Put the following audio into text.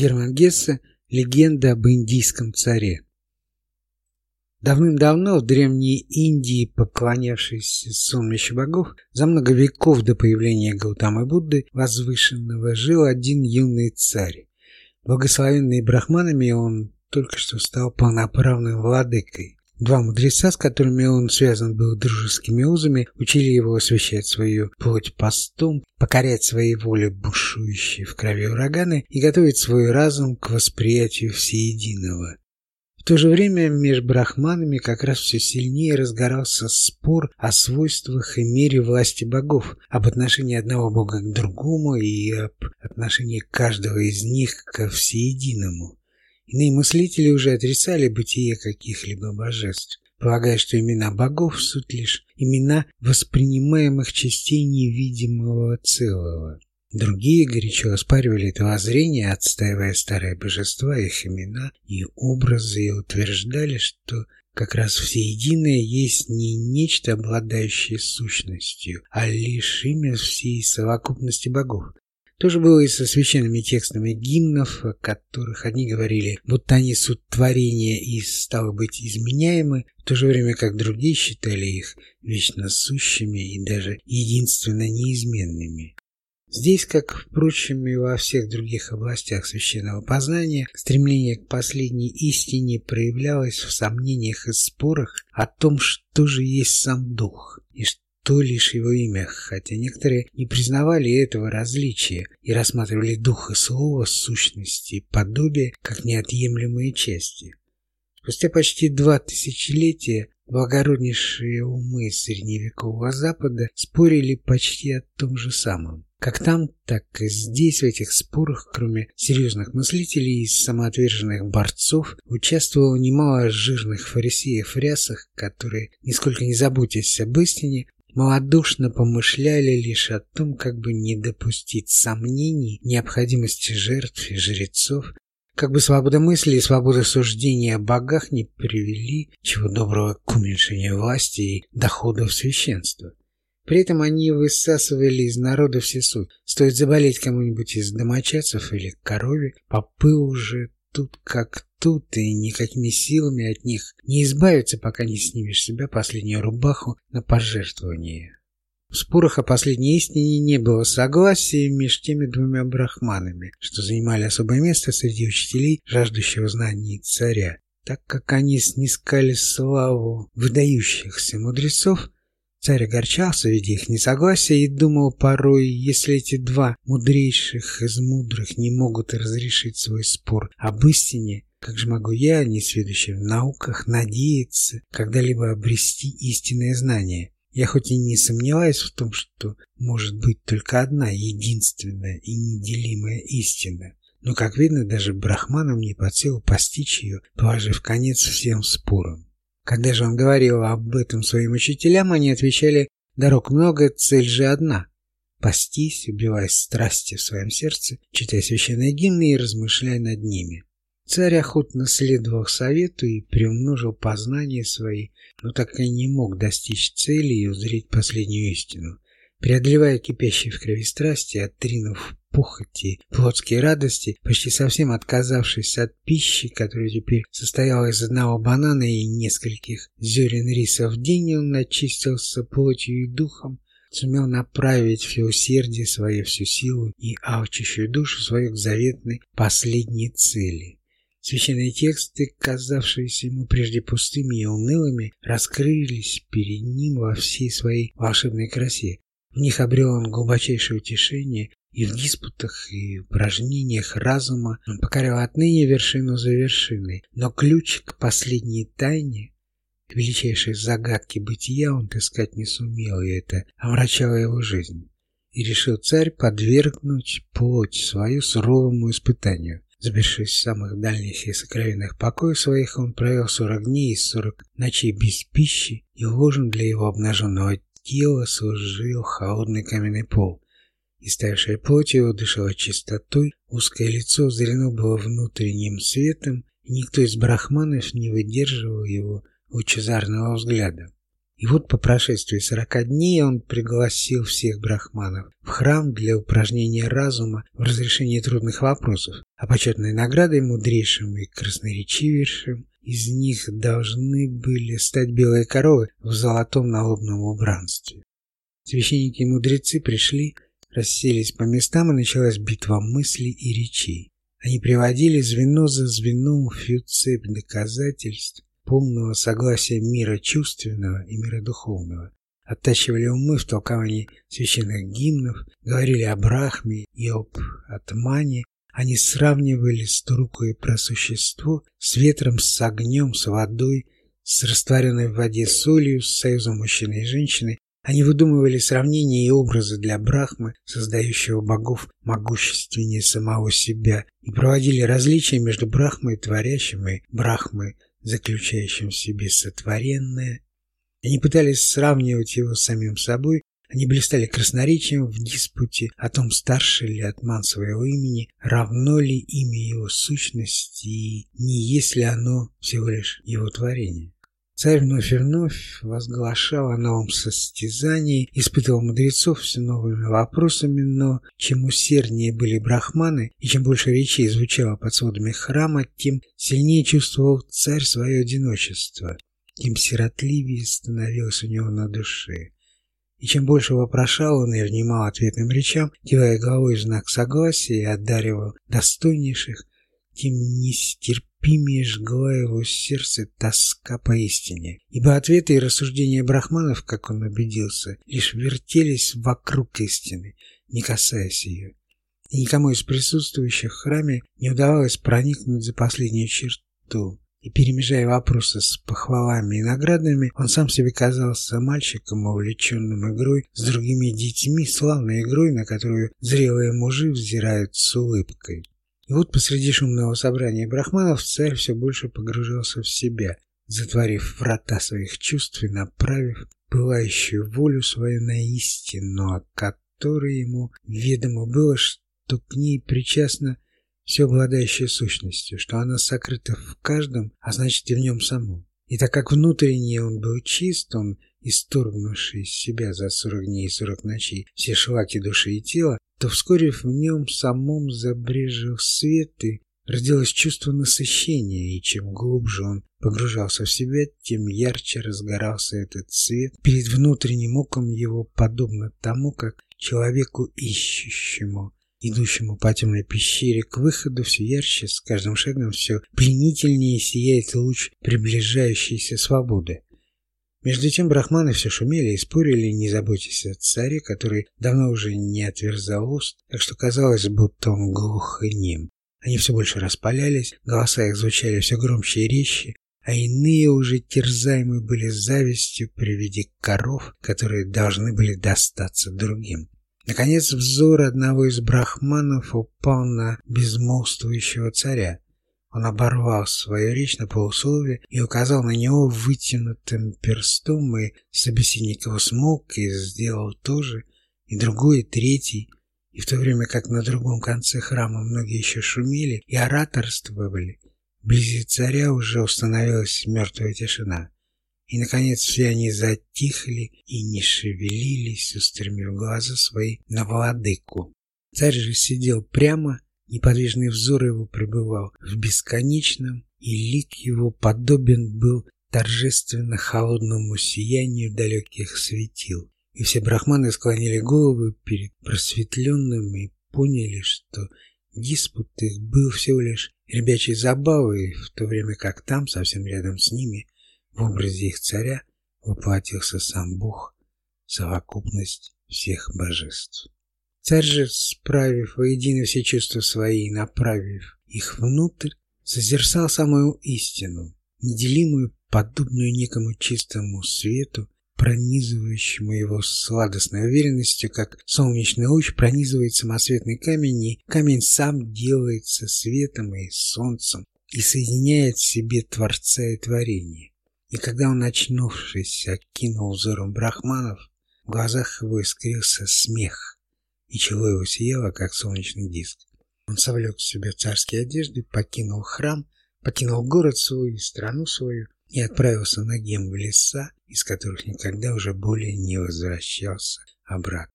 Герман Гессе «Легенда об индийском царе». Давным-давно в древней Индии, поклонявшейся сонмищу богов, за много веков до появления Гаутамы Будды возвышенного жил один юный царь. Благословенный брахманами он только что стал полноправным владыкой. Два мудреца, с которыми он связан был дружескими узами, учили его освещать свою плоть постом, покорять своей воле бушующие в крови ураганы и готовить свой разум к восприятию всеединого. В то же время между брахманами как раз все сильнее разгорался спор о свойствах и мере власти богов, об отношении одного бога к другому и об отношении каждого из них ко всеединому. Иные мыслители уже отрицали бытие каких-либо божеств, полагая, что имена богов – суть лишь имена воспринимаемых частей невидимого целого. Другие горячо оспаривали это воззрение, отстаивая старые божества, их имена и образы, и утверждали, что как раз всеединое есть не нечто, обладающее сущностью, а лишь имя всей совокупности богов, то же было и со священными текстами гимнов, о которых одни говорили, будто они суть творения и, стало быть, изменяемы, в то же время как другие считали их вечно сущими и даже единственно неизменными. Здесь, как, впрочем, и во всех других областях священного познания, стремление к последней истине проявлялось в сомнениях и спорах о том, что же есть сам Дух, и что то лишь его имя, хотя некоторые не признавали этого различия и рассматривали дух и слово, сущности и подобие как неотъемлемые части. Спустя почти два тысячелетия благороднейшие умы средневекового Запада спорили почти о том же самом. Как там, так и здесь, в этих спорах, кроме серьезных мыслителей и самоотверженных борцов, участвовало немало жирных фарисеев в рясах, которые, нисколько не заботясь об истине, малодушно помышляли лишь о том, как бы не допустить сомнений необходимости жертв и жрецов, как бы свобода мысли и свобода суждения о богах не привели, чего доброго, к уменьшению власти и доходов священства. При этом они высасывали из народа все суть. Стоит заболеть кому-нибудь из домочадцев или корове, попы уже тут как тут, и никакими силами от них не избавиться, пока не снимешь себя последнюю рубаху на пожертвование. В спорах о последней истине не было согласия между теми двумя брахманами, что занимали особое место среди учителей, жаждущего знаний царя. Так как они снискали славу выдающихся мудрецов, Царь огорчался, видя их несогласие, и думал порой, если эти два мудрейших из мудрых не могут разрешить свой спор об истине, как же могу я, не сведущий в науках, надеяться когда-либо обрести истинное знание? Я хоть и не сомневаюсь в том, что может быть только одна единственная и неделимая истина, но, как видно, даже брахманам не под силу постичь ее, положив конец всем спорам. Когда же он говорил об этом своим учителям, они отвечали «Дорог много, цель же одна» – пастись, убивая страсти в своем сердце, читая священные гимны и размышляя над ними. Царь охотно следовал совету и приумножил познания свои, но так и не мог достичь цели и узреть последнюю истину. Преодолевая кипящие в крови страсти, отринув похоти, плотские радости, почти совсем отказавшись от пищи, которая теперь состояла из одного банана и нескольких зерен риса в день, он очистился плотью и духом, сумел направить все усердие свое, всю силу и алчущую душу свою к заветной последней цели. Священные тексты, казавшиеся ему прежде пустыми и унылыми, раскрылись перед ним во всей своей волшебной красе. В них обрел он глубочайшее утешение и в диспутах и упражнениях разума он покорял отныне вершину за вершиной, но ключ к последней тайне, к величайшей загадке бытия он искать не сумел, и это омрачало его жизнь. И решил царь подвергнуть плоть свою суровому испытанию. Забившись в самых дальних и сокровенных покоев своих, он провел сорок дней и сорок ночей без пищи, и ложен для его обнаженного тела служил холодный каменный пол. Истаявшая плоть его дышала чистотой, узкое лицо взглянул было внутренним светом, и никто из брахманов не выдерживал его лучезарного взгляда. И вот по прошествии сорока дней он пригласил всех брахманов в храм для упражнения разума в разрешении трудных вопросов, а почетной наградой мудрейшим и красноречивейшим из них должны были стать белые коровы в золотом налобном убранстве. Священники и мудрецы пришли, расселись по местам, и началась битва мыслей и речей. Они приводили звено за звеном всю цепь доказательств, полного согласия мира чувственного и мира духовного. Оттачивали умы в толковании священных гимнов, говорили о Брахме и об Атмане, они сравнивали струку и просущество с ветром, с огнем, с водой, с растворенной в воде солью, с союзом мужчины и женщины. Они выдумывали сравнения и образы для Брахмы, создающего богов могущественнее самого себя, и проводили различия между Брахмой, творящим, и Брахмой, заключающим в себе сотворенное. Они пытались сравнивать его с самим собой, они блистали красноречием в диспуте о том, старше ли отман своего имени, равно ли имя его сущности и не есть ли оно всего лишь его творение. Царь вновь и вновь возглашал о новом состязании, испытывал мудрецов все новыми вопросами, но чем усерднее были брахманы и чем больше речей звучало под сводами храма, тем сильнее чувствовал царь свое одиночество, тем сиротливее становилось у него на душе. И чем больше вопрошал он и внимал ответным речам, кивая головой в знак согласия и одаривал достойнейших, тем нестерпимее жгла его сердце тоска поистине. Ибо ответы и рассуждения брахманов, как он убедился, лишь вертелись вокруг истины, не касаясь ее. И никому из присутствующих в храме не удавалось проникнуть за последнюю черту. И перемежая вопросы с похвалами и наградами, он сам себе казался мальчиком, увлеченным игрой с другими детьми, славной игрой, на которую зрелые мужи взирают с улыбкой. И вот посреди шумного собрания брахманов царь все больше погружался в себя, затворив врата своих чувств и направив пылающую волю свою на истину, о которой ему ведомо было, что к ней причастна все обладающее сущностью, что она сокрыта в каждом, а значит и в нем самом. И так как внутренне он был чист, он, исторгнувший из себя за сорок дней и сорок ночей все шлаки души и тела, то вскоре в нем самом забрежил свет и родилось чувство насыщения, и чем глубже он погружался в себя, тем ярче разгорался этот свет перед внутренним оком его, подобно тому, как человеку ищущему, идущему по темной пещере к выходу, все ярче, с каждым шагом все пленительнее сияет луч приближающейся свободы. Между тем брахманы все шумели и спорили, не заботясь о царе, который давно уже не отверзал уст, так что казалось, будто он глух и нем. Они все больше распалялись, голоса их звучали все громче и резче, а иные уже терзаемы были завистью при виде коров, которые должны были достаться другим. Наконец взор одного из брахманов упал на безмолвствующего царя. Он оборвал свою речь на полусловие и указал на него вытянутым перстом, и собеседник его смолк и сделал то же, и другой, и третий, и в то время как на другом конце храма многие еще шумели и ораторствовали, вблизи царя уже установилась мертвая тишина. И, наконец, все они затихли и не шевелились, устремив глаза свои на владыку. Царь же сидел прямо Неподвижный взор его пребывал в бесконечном, и лик его подобен был торжественно холодному сиянию далеких светил. И все брахманы склонили головы перед просветленным и поняли, что диспут их был всего лишь ребячей забавой, в то время как там, совсем рядом с ними, в образе их царя, воплотился сам Бог, совокупность всех божеств. Царь же, справив воедино все чувства свои и направив их внутрь, созерцал самую истину, неделимую, подобную некому чистому свету, пронизывающему его сладостной уверенностью, как солнечный луч пронизывает самосветный камень, и камень сам делается светом и солнцем и соединяет в себе Творца и творение. И когда он, очнувшись, окинул взором брахманов, в глазах его искрился смех, и чело его сияло, как солнечный диск. Он совлек в себя царские одежды, покинул храм, покинул город свой и страну свою, и отправился на гем в леса, из которых никогда уже более не возвращался обратно.